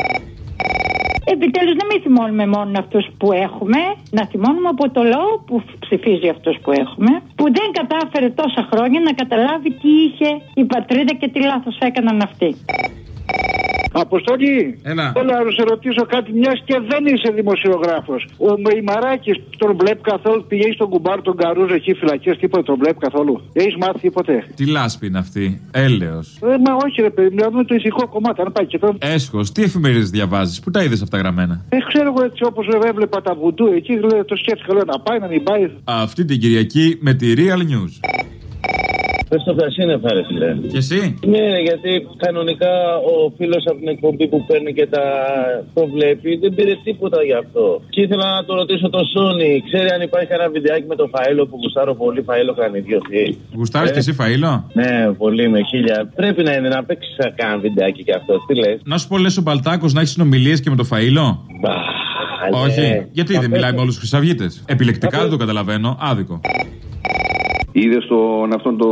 Επιτέλους, να μην θυμώνουμε μόνο αυτούς που έχουμε, να θυμώνουμε από το λαό που ψηφίζει αυτούς που έχουμε, που δεν κατάφερε τόσα χρόνια να καταλάβει τι είχε η πατρίδα και τι λάθος έκαναν αυτοί. Αποστολή, Έλα. θέλω να σε ρωτήσω κάτι, μιας και δεν είσαι δημοσιογράφος. Ο Μεϊμαράκης τον βλέπει καθόλου, πηγαίνει στον κουμπάρ τον Καρούζο εκεί φυλακές, τίποτα τον βλέπει καθόλου. Έχεις μάθει τίποτε; Τι λάσπη είναι αυτή. Έλεος. Ε, μα όχι, ρε παιδί, μιλάμε το ηθικό κομμάτι. Αν πάει και τον. Έσχος, τι εφημερίδες διαβάζεις, πού τα είδες αυτά γραμμένα; Ε, ξέρω εγώ έτσι όπως έβλεπα τα βουντού εκεί, λέω, το σκέφτηκα, λέω να πάει, να μην πάει. Αυτή την Κυριακή με τη Real News. Πες το Κασίνεφα, ρε φίλε. Και εσύ; Ναι, γιατί κανονικά ο φίλος από την εκπομπή που παίρνει και τα το βλέπει δεν πήρε τίποτα γι' αυτό. Και ήθελα να το ρωτήσω το Σόνι, ξέρει αν υπάρχει ένα βιντεάκι με το Φαΐλο που γουστάρω πολύ, Φαΐλο κάνει δυο Γουστάρεις Ε. και εσύ, Φαΐλο; Ναι, πολύ με χίλια. Πρέπει να είναι να παίξεις κανένα βιντεάκι κι αυτό. Τι λες; Να σου πω, λες ο Μπαλτάκος να έχεις συνομιλίες και με το Φαΐλο; Όχι. Γιατί δεν μιλάει με όλους τους Χρυσαυγίτες; Επιλεκτικά δεν το καταλαβαίνω. Άδικο. Είδες τον αυτόν το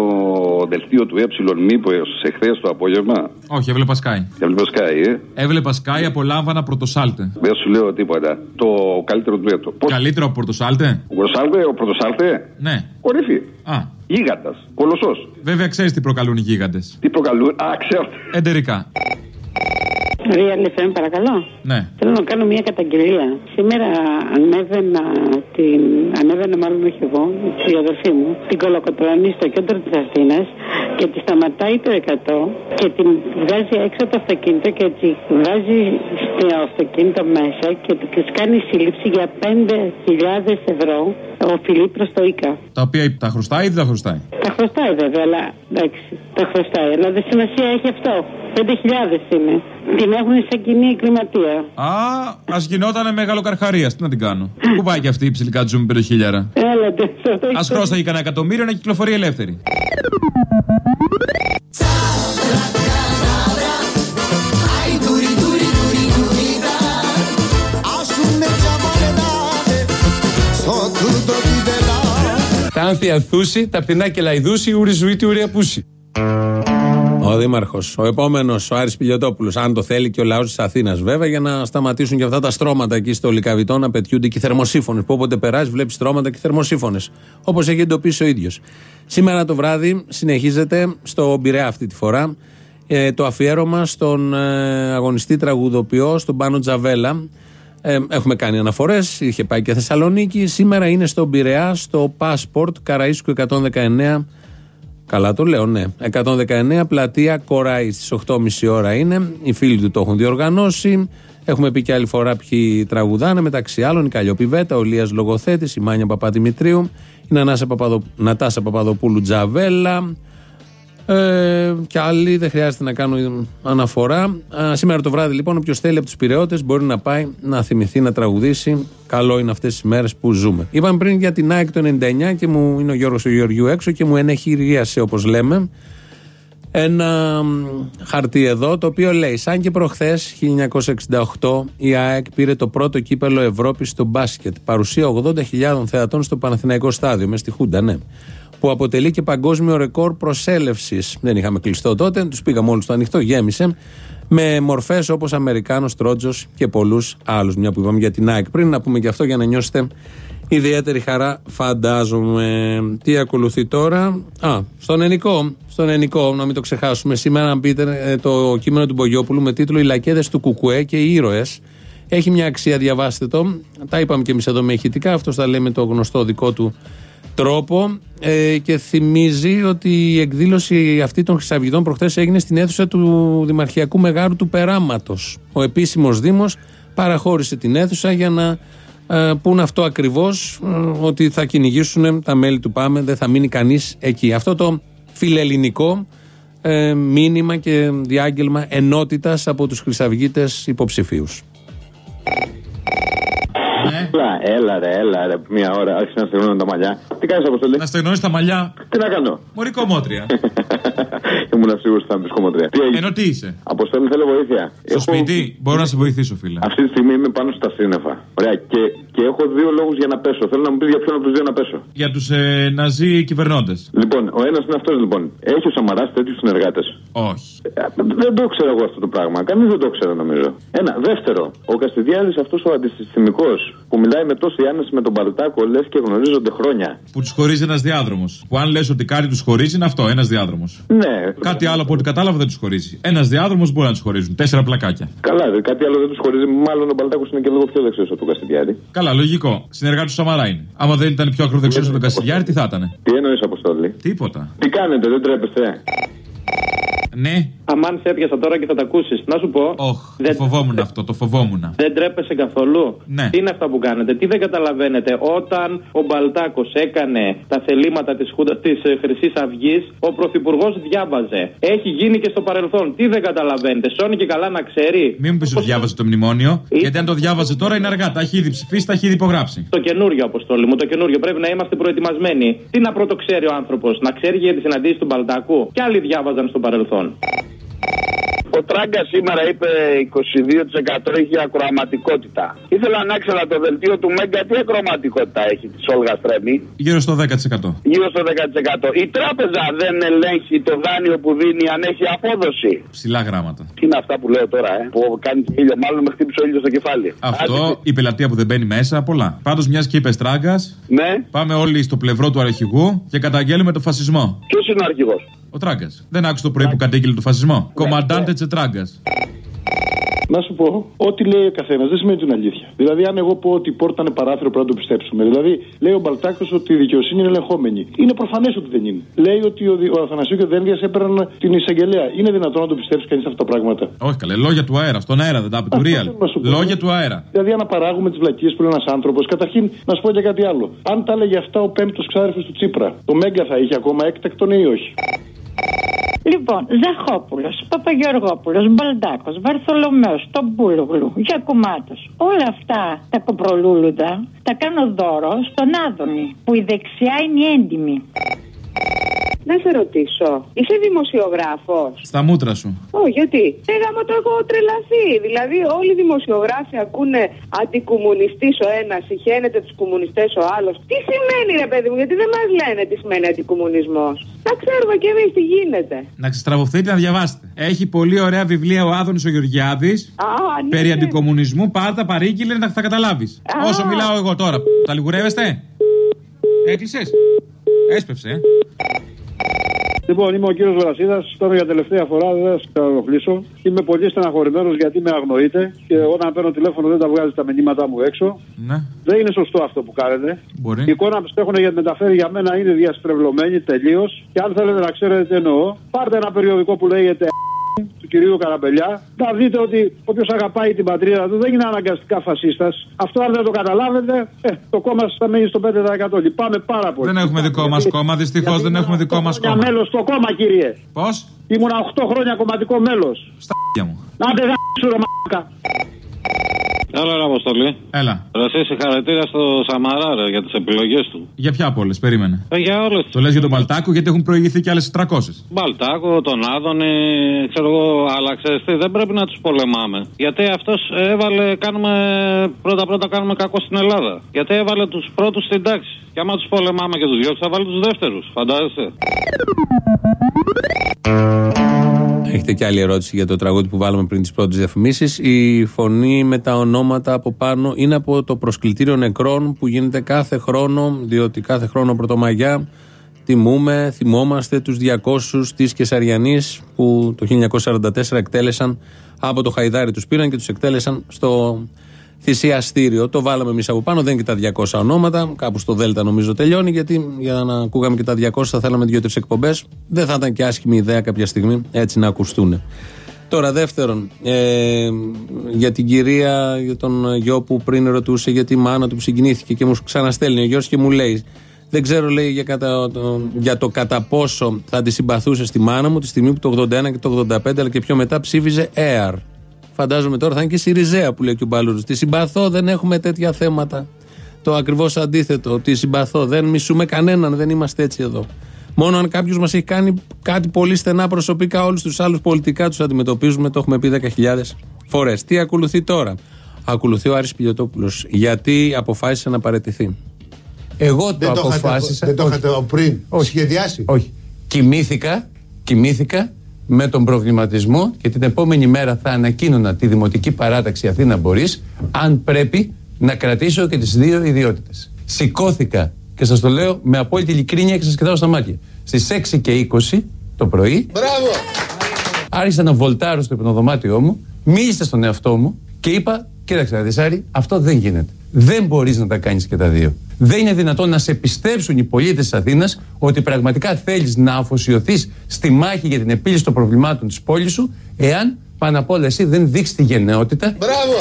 δελτίο του Ε μήπως εχθές το απόγευμα; Όχι, έβλεπα Sky. Έβλεπε Sky, ε; Έβλεπα Sky, απολάμβανα πρωτοσάλτε. Δεν σου λέω τίποτα. Το καλύτερο του έτος. Καλύτερο από πρωτοσάλτε; Ο Πρωτοσάλτε, ο Πρωτοσάλτε; Ναι. Κορυφή. Α. Γίγαντας. Κολοσσός. Βέβαια ξέρεις τι προκαλούν οι γίγαντες. Τι προκαλούν. Α, ξέρω. Εντερικά. Real FM, παρακαλώ. Ναι. Θέλω να κάνω μια καταγγελία. Σήμερα ανέβαινα την. Ανέβαινα, μάλλον όχι εγώ, η αδερφή μου, την κολοκοτρώνη στο κέντρο της Αθήνας και τη σταματάει το 100 και την βγάζει έξω από το αυτοκίνητο και τη βάζει στο αυτοκίνητο μέσα και της κάνει σύλληψη για 5.000 ευρώ οφειλή προ το ΙΚΑ. Τα οποία τα χρωστάει ή δεν τα χρωστάει; Τα χρωστάει βέβαια, αλλά εντάξει, τα χρωστάει. Αλλά δεν σημασία έχει αυτό. 5.000 είναι. Την έχουν σε κοινή εγκληματία. Α, ας γινότανε μεγάλο καρχαρία. Τι να την κάνω. Πού πάει και αυτή η ψηλικά τζου με 5.000. Έλατε, αυτό Α χρώσταγε κανένα εκατομμύριο να κυκλοφορεί ελεύθερη. Ai duri duri duri duri da Asune chabalade So tu do di dela Τα άνθια θούση, τα πτηνά και λαϊδούση, ούρι ζουίτη, ούρι απούση. Ο Δήμαρχος, ο επόμενος, ο Άρης Πιλιοτόπουλος, αν το θέλει και ο λαός της Αθήνας, βέβαια, για να σταματήσουν και αυτά τα στρώματα εκεί στο Λικαβιτό να πετιούνται και οι θερμοσύφωνες. Που όποτε περάσει, βλέπεις στρώματα και θερμοσύφωνες. Όπως έχει εντοπίσει ο ίδιος. Σήμερα το βράδυ συνεχίζεται στο Μπειραιά αυτή τη φορά ε, το αφιέρωμα στον ε, αγωνιστή τραγουδοποιό, στον Πάνο Τζαβέλα. Ε, έχουμε κάνει αναφορές, είχε πάει και Θεσσαλονίκη. Σήμερα είναι στον Πειραιά, στο Passport Καραΐσκου 119. Καλά το λέω, ναι. 119 πλατεία Κοράη στις 8.30 ώρα είναι. Οι φίλοι του το έχουν διοργανώσει. Έχουμε πει και άλλη φορά ποιοι τραγουδάνε. Μεταξύ άλλων η Καλλιοπιβέτα, ο Λίας Λογοθέτης, η Μάνια Παπαδημητρίου, η Νανάσα Παπαδο... Νατάσα Παπαδοπούλου Τζαβέλα, ε, και άλλοι, δεν χρειάζεται να κάνω αναφορά. Α, σήμερα το βράδυ, λοιπόν, όποιος θέλει από τους Πυραιώτε μπορεί να πάει να θυμηθεί να τραγουδήσει. Καλό είναι αυτές τις μέρες που ζούμε. Είπαμε πριν για την ΑΕΚ το 99 και μου είναι ο Γιώργος ο Γεωργιού έξω και μου ενεχειρίασε, όπως λέμε, ένα μ, χαρτί εδώ το οποίο λέει σαν και προχθές 1968 η ΑΕΚ πήρε το πρώτο κύπελο Ευρώπης στο μπάσκετ παρουσία 80.000 θεατών στο Παναθηναϊκό στάδιο μες στη Χούντα ναι που αποτελεί και παγκόσμιο ρεκόρ προσέλευσης. Δεν είχαμε κλειστό τότε, τους πήγαμε όλου στο ανοιχτό, γέμισε. Με μορφές όπως Αμερικάνος, Τρότζος και πολλούς άλλους. Μια που είπαμε για την ΑΕΚ πριν, να πούμε και αυτό για να νιώσετε ιδιαίτερη χαρά, φαντάζομαι. Τι ακολουθεί τώρα; Α, στον Ενικό. Στον Ενικό, να μην το ξεχάσουμε. Σήμερα, αν πείτε ε, το κείμενο του Μπογιόπουλου με τίτλο Οι Λακέδε του Κουκουέ και οι Ήρωες. Έχει μια αξία, διαβάστε το. Τα είπαμε και εμείς εδώ με ηχητικά. Αυτό τα λέει με το γνωστό δικό του τρόπο ε, και θυμίζει ότι η εκδήλωση αυτή των Χρυσαυγητών προχθές έγινε στην αίθουσα του Δημαρχιακού Μεγάρου του Περάματος. Ο επίσημος Δήμος παραχώρησε την αίθουσα για να ε, πούν αυτό ακριβώς ε, ότι θα κυνηγήσουν τα μέλη του ΠΑΜΕ, δεν θα μείνει κανείς εκεί. Αυτό το φιλελληνικό ε, μήνυμα και διάγγελμα ενότητας από τους Χρυσαυγίτες υποψηφίους. Έλα, έλα ρε, έλα ρε, μια ώρα, άρχισε να στεγνώνουν τα μαλλιά. Τι κάνεις, Αποστολή; Να στεγνώνεις τα μαλλιά. Τι να κάνω; Μωρή κομμότρια. Ήμουν σίγουρος ότι θα μπεις κομμωτρία. Τι έγινε; Ενώ τι είσαι; Αποστολή, θέλω βοήθεια. Στο σπίτι, μπορώ να σε βοηθήσω, φίλε. Αυτή τη στιγμή είμαι πάνω στα σύννεφα. Ωραία, και, και έχω δύο λόγους για να πέσω. Θέλω να μου πεις για ποιον από τους δύο να πέσω. Για τους ε, ναζί κυβερνώντες. Λοιπόν, ο ένας είναι αυτός λοιπόν. Έχει ο Σαμαράς τέτοιους συνεργάτες. Όχι. Δεν το ξέρω εγώ αυτό το πράγμα. Κανείς δεν το ξέρω νομίζω. Ένα. Δεύτερο, ο Καστιδιάδης αυτός ο αντισυστημικό που μιλάει με τόση άνεση με τον Παλτάκο λες και γνωρίζονται χρόνια. Που τους χωρίζει ένας διάδρομος. Που αν λες ότι κάτι τους χωρίζει είναι αυτό, ένας διάδρομος. Ναι. Κάτι άλλο από ό,τι κατάλαβα δεν τους χωρίζει. Ένας διάδρομος μπορεί να τους χωρίζουν. Τέσσερα πλακάκια. Καλά, δε, κάτι άλλο δεν τους χωρίζει. Μάλλον ο Παλτάκο είναι και λίγο πιο δεξιός από τον Καστιδιάδη. Καλά, λογικό. Συνεργάτης του Σαμαρά είναι. Άμα δεν ήταν πιο ακροδεξιός από τον Καστιδιάρη, τι θα ήταν. Τι εννοείς, Αποστόλη; Τίποτα. Τι κάνετε, δεν τρέπεστε; Ναι. Αμάν σε έπιασα τώρα και θα τα ακούσεις. Να σου πω. Όχ, το φοβόμουν αυτό, το φοβόμουν. Δεν τρέπεσαι καθόλου; Ναι. Τι είναι αυτά που κάνετε, τι δεν καταλαβαίνετε; Όταν ο Μπαλτάκος έκανε τα θελήματα της της Χρυσής Αυγής, ο Πρωθυπουργός διάβαζε. Έχει γίνει και στο παρελθόν. Τι δεν καταλαβαίνετε; Σώνει και καλά να ξέρει; Μην μου πεις ότι διάβαζε το μνημόνιο, γιατί αν το διάβαζε τώρα είναι αργά. Τα έχει ήδη ψηφίσει, τα έχει ήδη υπογράψει. Το καινούριο, Αποστόλη μου, το καινούριο. Πρέπει να είμαστε προετοιμασμένοι. Τι να πρώτο ξέρει ο άνθρωπος, να ξέρει για τις συναντήσεις του Μπαλτάκου; Κι άλλοι διάβαζαν στο παρελθόν. Ο Τράγκα σήμερα είπε 22% έχει ακροαματικότητα. Ήθελα να ξέρω το δελτίο του Μέγκα τι ακροαματικότητα έχει της Όλγας Τρέμι. Γύρω στο 10%. Γύρω στο 10%. Η τράπεζα δεν ελέγχει το δάνειο που δίνει αν έχει απόδοση. Ψηλά γράμματα. Τι είναι αυτά που λέω τώρα, ε, που κάνει και ήλιο. Μάλλον με χτύπησε ο ήλιος στο κεφάλι. Αυτό, η πελατεία που δεν μπαίνει μέσα, πολλά. Πάντως, μιας και είπες τράγκας, Ναι. πάμε όλοι στο πλευρό του αρχηγού και καταγγέλουμε το φασισμό. Ποιος είναι ο αρχηγός; Ο τράγκας. Δεν άκουσε το πρωί που κατήγγειλε το φασισμό. Κομμαντάντε τσετράγκας. Να σου πω, ό,τι λέει ο καθένας δεν σημαίνει την αλήθεια. Δηλαδή, αν εγώ πω ότι η πόρτα είναι παράθυρο, πρέπει να το πιστέψουμε. Δηλαδή, λέει ο Μπαλτάκος ότι η δικαιοσύνη είναι ελεγχόμενη. Είναι προφανές ότι δεν είναι. Λέει ότι ο, Δη- ο Αθανασίου και ο Δένδιας έπαιρναν την εισαγγελέα. Είναι δυνατόν να το πιστέψει κανείς αυτά τα πράγματα; Όχι καλέ, λόγια του αέρα. Στον αέρα δεν τα είπε του Αυτό real. θέλω να σου πω. Λόγια του αέρα. Δηλαδή, αναπαράγουμε τις βλακίες που λέει ένας άνθρωπος. Καταρχήν, να σου πω και κάτι άλλο. Αν τα έλεγε αυτά ο πέμπτος ξάδερφος του Τσίπρα, το Μέγκα θα είχε ακόμα έκτακτον ή όχι; Λοιπόν, Ζαχόπουλος, Παπαγεωργόπουλος, Μπαλντάκος, Βαρθολομαίο, Τομπούλογλου, Γιακουμάτος. Όλα αυτά τα κοπρολούλουδα τα κάνω δώρο στον Άδωνη, που η δεξιά είναι η έντιμη. Να σε ρωτήσω, είσαι δημοσιογράφος. Στα μούτρα σου. Ω, γιατί; Ε, γάμο το έχω τρελαθεί. Δηλαδή, όλοι οι δημοσιογράφοι ακούνε αντικομουνιστής ο ένας, συχαίνεται τους κομμουνιστές ο άλλος. Τι σημαίνει, ρε παιδί μου, γιατί δεν μας λένε τι σημαίνει αντικομουνισμός. Να ξέρουμε κι εμείς τι γίνεται. Να ξεστραβωθείτε να διαβάσετε. Έχει πολύ ωραία βιβλία ο Άδωνης ο Γεωργιάδης. Α, ναι. Περί αντικομουνισμού, πάρτα παρήγγειλε να θα καταλάβεις. Όσο μιλάω εγώ τώρα. Τα λιγουρεύεστε; Έκλεισες; Έσπευσε. Ε. Λοιπόν, είμαι ο κύριος Βρασίδας. Τώρα για τελευταία φορά δεν θα σας ενοχλήσω. Είμαι πολύ στεναχωρημένος γιατί με αγνοείτε και όταν παίρνω τηλέφωνο δεν τα βγάζει τα μηνύματά μου έξω. Ναι. Δεν είναι σωστό αυτό που κάνετε. Μπορεί. Η εικόνα που έχουν για μεταφέρει για μένα είναι διαστρεβλωμένη τελείως. Και αν θέλετε να ξέρετε τι εννοώ, πάρτε ένα περιοδικό που λέγεται του κυρίου Καραμπελιά. Να δείτε ότι όποιος αγαπάει την πατρίδα του δεν είναι αναγκαστικά φασίστας. Αυτό αν δεν το καταλάβετε, ε, το κόμμα σας θα μείνει στο 5%. Λυπάμαι πάρα πολύ. Δεν έχουμε δικό μας κόμμα, δυστυχώς δεν έχουμε δικό μας Για κόμμα. μέλος στο κόμμα, κύριε. Πώς; Ήμουνα 8 χρόνια κομματικό μέλος. Στα μου. Να τε γάμισου, ρε μαλάκα. Έλα, ρε Αποστολή. Έλα. Ρε, εσύ συγχαρητήρια στο Σαμαρά, ρε, για τις επιλογές του. Για ποια από όλες, περίμενε. Ε, για όλες Το λες για τον Παλτάκο γιατί έχουν προηγηθεί κι άλλες 300. Μπαλτάκο, τον Άδωνη, ξέρω εγώ, αλλά ξέρεις τι, δεν πρέπει να τους πολεμάμε. Γιατί αυτός έβαλε, κάνουμε, πρώτα-πρώτα κάνουμε κακό στην Ελλάδα. Γιατί έβαλε τους πρώτους στην τάξη. Και άμα τους πολεμάμε και τους διώξει, θα βάλει τους δεύτερους. Φαντάζεσαι. Έχετε και άλλη ερώτηση για το τραγούδι που βάλαμε πριν τις πρώτες διαφημίσεις. Η φωνή με τα ονόματα από πάνω είναι από το προσκλητήριο νεκρών που γίνεται κάθε χρόνο, διότι κάθε χρόνο Πρωτομαγιά τιμούμε, θυμόμαστε τους 200 της Κεσαριανής που το 1944 εκτέλεσαν από το Χαϊδάρι τους πήραν και τους εκτέλεσαν στο θυσιαστήριο. Το βάλαμε εμείς από πάνω, δεν είναι και τα 200 ονόματα. Κάπου στο Δέλτα νομίζω τελειώνει, γιατί για να ακούγαμε και τα 200 θα θέλαμε δύο-τρεις εκπομπές. Δεν θα ήταν και άσχημη ιδέα κάποια στιγμή έτσι να ακουστούν. Τώρα, δεύτερον, ε, για την κυρία, για τον γιο που πριν ρωτούσε για τη μάνα του που συγκινήθηκε και μου ξαναστέλνει ο Γιώργος και μου λέει. Δεν ξέρω, λέει, για, κατα, το, για το κατά πόσο θα τη συμπαθούσε στη μάνα μου τη στιγμή που το 81 και το 85, αλλά και πιο μετά ψήφιζε ΕΑΡ. Φαντάζομαι τώρα θα είναι και η Σιριζέα που λέει και ο Μπαλούρου. Τη συμπαθώ, δεν έχουμε τέτοια θέματα. Το ακριβώς αντίθετο. Τη συμπαθώ, δεν μισούμε κανέναν, δεν είμαστε έτσι εδώ. Μόνο αν κάποιος μας έχει κάνει κάτι πολύ στενά προσωπικά, όλους τους άλλους πολιτικά τους αντιμετωπίζουμε, το έχουμε πει 10.000 φορές. Τι ακολουθεί τώρα; Ακολουθεί ο Άρης Πιλιοτόπουλος γιατί αποφάσισε να παραιτηθεί. Εγώ το Δεν το είχατε- αποφάσισα. δεν το όχι. είχατε πριν σχεδιάσει; Όχι. Κοιμήθηκα, κοιμήθηκα με τον προβληματισμό και την επόμενη μέρα θα ανακοίνωνα τη Δημοτική Παράταξη Αθήνα Μπορείς αν πρέπει να κρατήσω και τις δύο ιδιότητες. Σηκώθηκα και σας το λέω με απόλυτη ειλικρίνεια και σας κοιτάω στα μάτια. Στις 6 και 20 το πρωί Μπράβο! άρχισα να βολτάρω στο υπνοδωμάτιό μου, μίλησα στον εαυτό μου και είπα: Κοίταξε, Αδεσάρη, αυτό δεν γίνεται. Δεν μπορείς να τα κάνεις και τα δύο. Δεν είναι δυνατόν να σε πιστέψουν οι πολίτες της Αθήνας ότι πραγματικά θέλεις να αφοσιωθείς στη μάχη για την επίλυση των προβλημάτων της πόλης σου, εάν πάνω απ' όλα εσύ δεν δείξεις τη γενναιότητα. Μπράβο!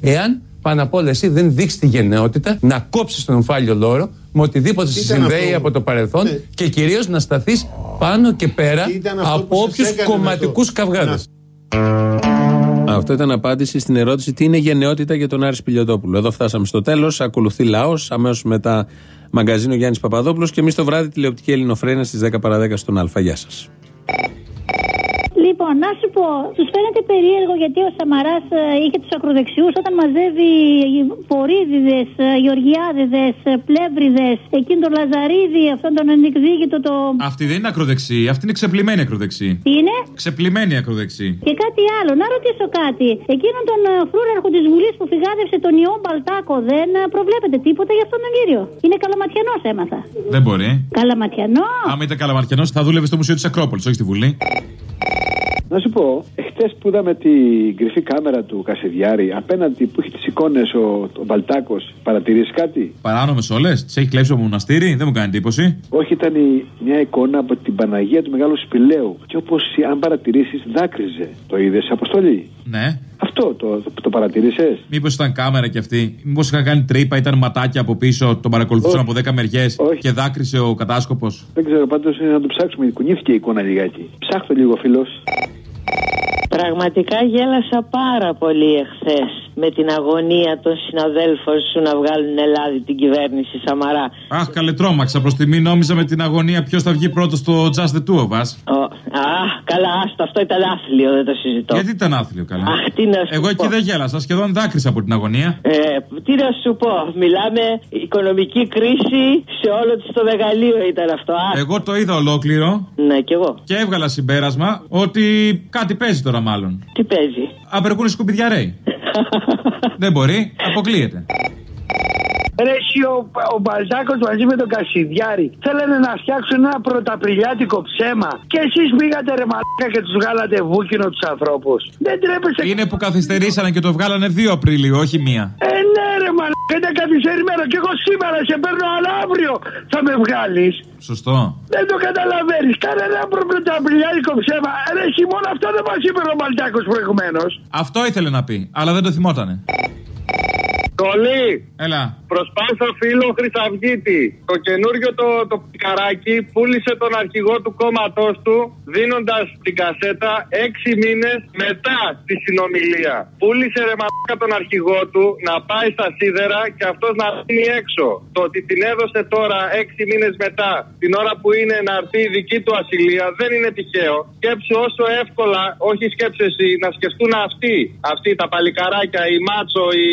Εάν πάνω απ' όλα εσύ δεν δείξεις τη γενναιότητα να κόψεις τον ομφάλιο λόρο με οτιδήποτε σε Ήταν συνδέει αυτό; από το παρελθόν Ναι. και κυρίως να σταθείς πάνω και πέρα Ήταν αυτό από που σας όποιους έκανε με κομματικούς το- καυγάδε. Αυτό ήταν απάντηση στην ερώτηση τι είναι γενναιότητα για τον Άρη Πιλιοτόπουλο. Εδώ φτάσαμε στο τέλος. Ακολουθεί λαός. Αμέσως μετά μαγκαζίνο Γιάννης Παπαδόπουλος και εμείς το βράδυ τηλεοπτική Ελληνοφρένα στις 10 παρα 10 στον Α. Γεια σας. Λοιπόν, να σου πω, τους φαίνεται περίεργο γιατί ο Σαμαράς είχε τους ακροδεξιούς όταν μαζεύει πορίδιδε, γεωργιάδιδες, πλεύριδες, εκείνον τον Λαζαρίδη, αυτόν τον ανεκδίκητο το. Αυτή δεν είναι ακροδεξή, αυτή είναι ξεπλημένη ακροδεξή. Είναι; Ξεπλημένη ακροδεξή. Και κάτι άλλο, να ρωτήσω κάτι. Εκείνον τον ε, φρούραρχο της Βουλής που φυγάδευσε τον ιό Μπαλτάκο, δεν ε, προβλέπετε τίποτα για αυτόν τον κύριο; Είναι καλαματιανός, έμαθα. Δεν μπορεί. Καλαματιανός; Άμα ήταν καλαμαρκιανό, θα δούλευε στο Μουσείο της Ακρόπολης, όχι στη Βουλή. Να σου πω, εχθές που είδαμε την κρυφή κάμερα του Κασιδιάρη απέναντι που έχει τις εικόνες ο, ο Μπαλτάκος, παρατηρεί κάτι; Παράνομες όλες, τις έχει κλέψει από μοναστήρι, δεν μου κάνει εντύπωση. Όχι, ήταν η- μια εικόνα από την Παναγία του Μεγάλου Σπηλαίου. Και όπως αν παρατηρήσεις, δάκρυζε. Το είδες, Αποστολή; Ναι. Αυτό το, το, το παρατήρησε. Μήπως ήταν κάμερα κι αυτή. Μήπως είχαν κάνει τρύπα, ήταν ματάκια από πίσω, τον παρακολουθούσαν από 10 μεριές και δάκρυσε ο κατάσκοπος. Δεν ξέρω, πάντως να το ψάξουμε. Κουνήθηκε η εικόνα λιγάκι. Ψάχτω λίγο, φίλος. you Πραγματικά γέλασα πάρα πολύ εχθές με την αγωνία των συναδέλφων σου να βγάλουν Ελλάδα την κυβέρνηση Σαμαρά. Αχ, καλέ τρόμαξα προς τιμή. Νόμιζα με την αγωνία ποιος θα βγει πρώτος στο Just the Two of Us. Ο, α, καλά, άστο, αυτό ήταν άθλιο, δεν το συζητώ. Γιατί ήταν άθλιο, καλά. Αχ, τι να σου Εγώ πω. εκεί δεν γέλασα, σχεδόν δάκρυσα από την αγωνία. Ε, τι να σου πω, μιλάμε οικονομική κρίση σε όλο της το μεγαλείο ήταν αυτό. Α, Εγώ το είδα ολόκληρο Ναι, κι εγώ. και έβγαλα συμπέρασμα ότι κάτι παίζει τώρα μάλλον. Τι παίζει; Απερκούν οι σκουπιδιαρέοι. δεν μπορεί, αποκλείεται. Ρε εσύ ο, ο Μπαλτάκος μαζί με τον Κασιδιάρη θέλανε να φτιάξουν ένα πρωταπριλιάτικο ψέμα και εσείς πήγατε ρε μαλάκα και τους βγάλατε βούκινο τους ανθρώπους. Δεν τρέπεσε. Είναι που καθυστερήσανε και το βγάλανε 2 Απριλίου, όχι μία. Ε ναι ρε μαλάκα είναι καθυστερημένο και εγώ σήμερα σε παίρνω αλλά αύριο θα με βγάλεις. Σωστό. Δεν το καταλαβαίνεις. Κάνε ένα πρωταπριλιάτικο ψέμα. Ρε εσύ μόνο αυτό δεν μας είπε ο Μπαλτάκος προηγουμένως. Αυτό ήθελε να πει, αλλά δεν το θυμότανε. Κολλή! Έλα. Προσπάθω φίλο Χρυσαυγίτη. Το καινούριο το, το πικαράκι πούλησε τον αρχηγό του κόμματός του δίνοντας την κασέτα έξι μήνες μετά τη συνομιλία. Πούλησε ρε μαλάκα τον αρχηγό του να πάει στα σίδερα και αυτός να μείνει έξω. Το ότι την έδωσε τώρα έξι μήνες μετά, την ώρα που είναι να έρθει η δική του ασυλία, δεν είναι τυχαίο. Σκέψου όσο εύκολα, όχι σκέψου εσύ, να σκεφτούν αυτοί. Αυτοί τα παλικαράκια, οι μάτσο, οι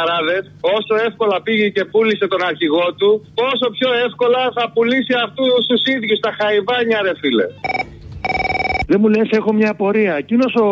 μπρατσαράδε, όσο εύκολα πήγε και πούλησε τον αρχηγό του, πόσο πιο εύκολα θα πουλήσει αυτού τους ίδιους τα χαϊβάνια, ρε φίλε. Δεν μου λες, έχω μια απορία. Εκείνος ο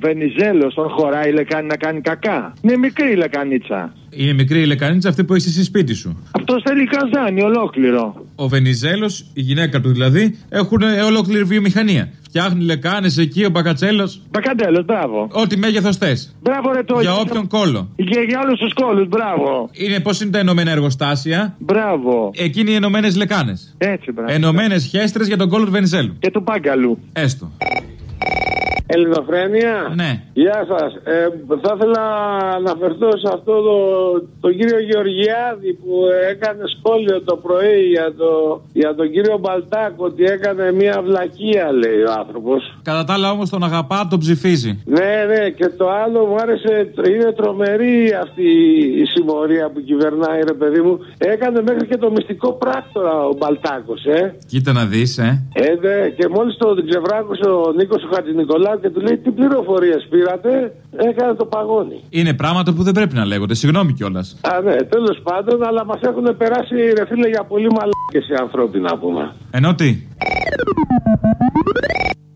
Βενιζέλος, τον χωράει η λεκάνη να κάνει κακά. Είναι μικρή η λεκανίτσα. Είναι μικρή η λεκανίτσα αυτή που έχει εσύ σπίτι σου. Αυτός θέλει καζάνι ολόκληρο. Ο Βενιζέλος, η γυναίκα του δηλαδή, έχουν ε, ολόκληρη βιομηχανία. Φτιάχνει λεκάνες εκεί ο Μπακατσέλος. Μπακαντέλο, μπράβο. Ό,τι μέγεθος θες. Μπράβο, ρε το Για όποιον κόλλο. Και για όλους τους κόλου, μπράβο. Είναι πώς είναι τα ενωμένα εργοστάσια; Μπράβο. Εκείνοι οι ενωμένες λεκάνες. Έτσι, μπράβο. Ενωμένες χέστρες για τον κόλλο του Βενιζέλου. Και του Πάγκαλου. Έστω. Ελληνοφρένεια. Ναι. Γεια σας. Ε, θα ήθελα να αναφερθώ σε αυτό το, τον κύριο Γεωργιάδη που έκανε σχόλιο το πρωί για, το, για τον κύριο Μπαλτάκ ότι έκανε μια βλακεία, λέει ο άνθρωπος. Κατά τα άλλα όμως τον αγαπά, τον ψηφίζει. Ναι, ναι, και το άλλο μου άρεσε, είναι τρομερή αυτή η συμμορία που κυβερνάει, ρε παιδί μου. Έκανε μέχρι και το μυστικό πράκτορα ο Μπαλτάκος, ε. Κοίτα να δεις, ε. Ε, ναι, και μόλις το ξεβράκωσε ο Νίκος ο Χατζηνικολάου και του λέει τι πληροφορίες πήρατε, έκανε το παγόνι. Είναι πράγματα που δεν πρέπει να λέγονται, συγγνώμη κιόλας. Α, ναι, τέλος πάντων, αλλά μας έχουν περάσει ρε φίλε για πολύ μαλάκες οι άνθρωποι να πούμε. Ενώ τι;